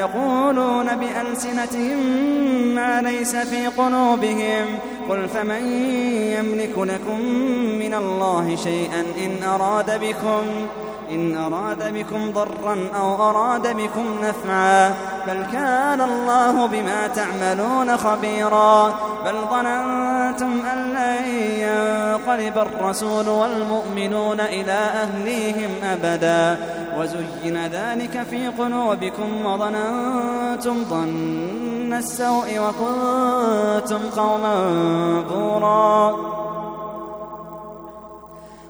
يقولون بألسنتهم ما ليس في قلوبهم. قل فمن يملك لكم من الله شيئا إن أراد بكم إن أراد بكم ضرا أو أراد بكم نفعا بل كان الله بما تعملون خبيرا بل ظننتم أن لن ينقلب الرسول والمؤمنون إلى أهليهم أبدا وزين ذلك في قلوبكم وظننتم ظن السوء وكنتم قوما بورا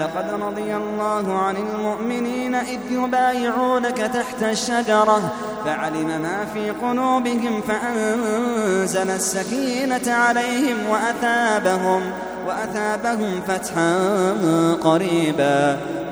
لقد رضي الله عن المؤمنين إذ يبايعونك تحت الشجرة فعلم ما في قلوبهم فأنزل السكينة عليهم وأثابهم وأثابهم فتحا قريبا.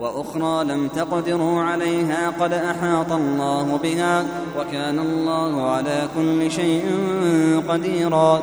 وأخرى لم تقدروا عليها قد أحاط الله بها وكان الله على كل شيء قديرا.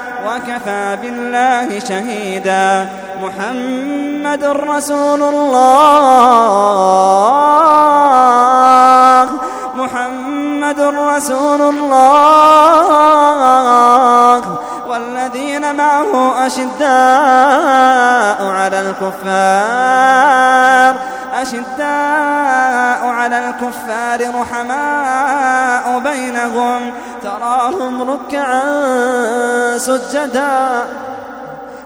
وكفى بالله شهيدا. محمد رسول الله. محمد رسول الله. والذين معه أشداء على الكفار. أشداء على الكفار رحماء بينهم تراهم ركعا سجدا.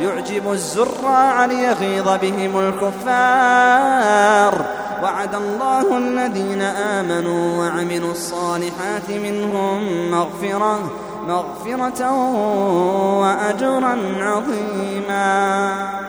يعجب الزراع ليغيظ بهم الكفار. وعد الله الذين آمنوا وعملوا الصالحات منهم مغفرة مغفرة وأجرا عظيما.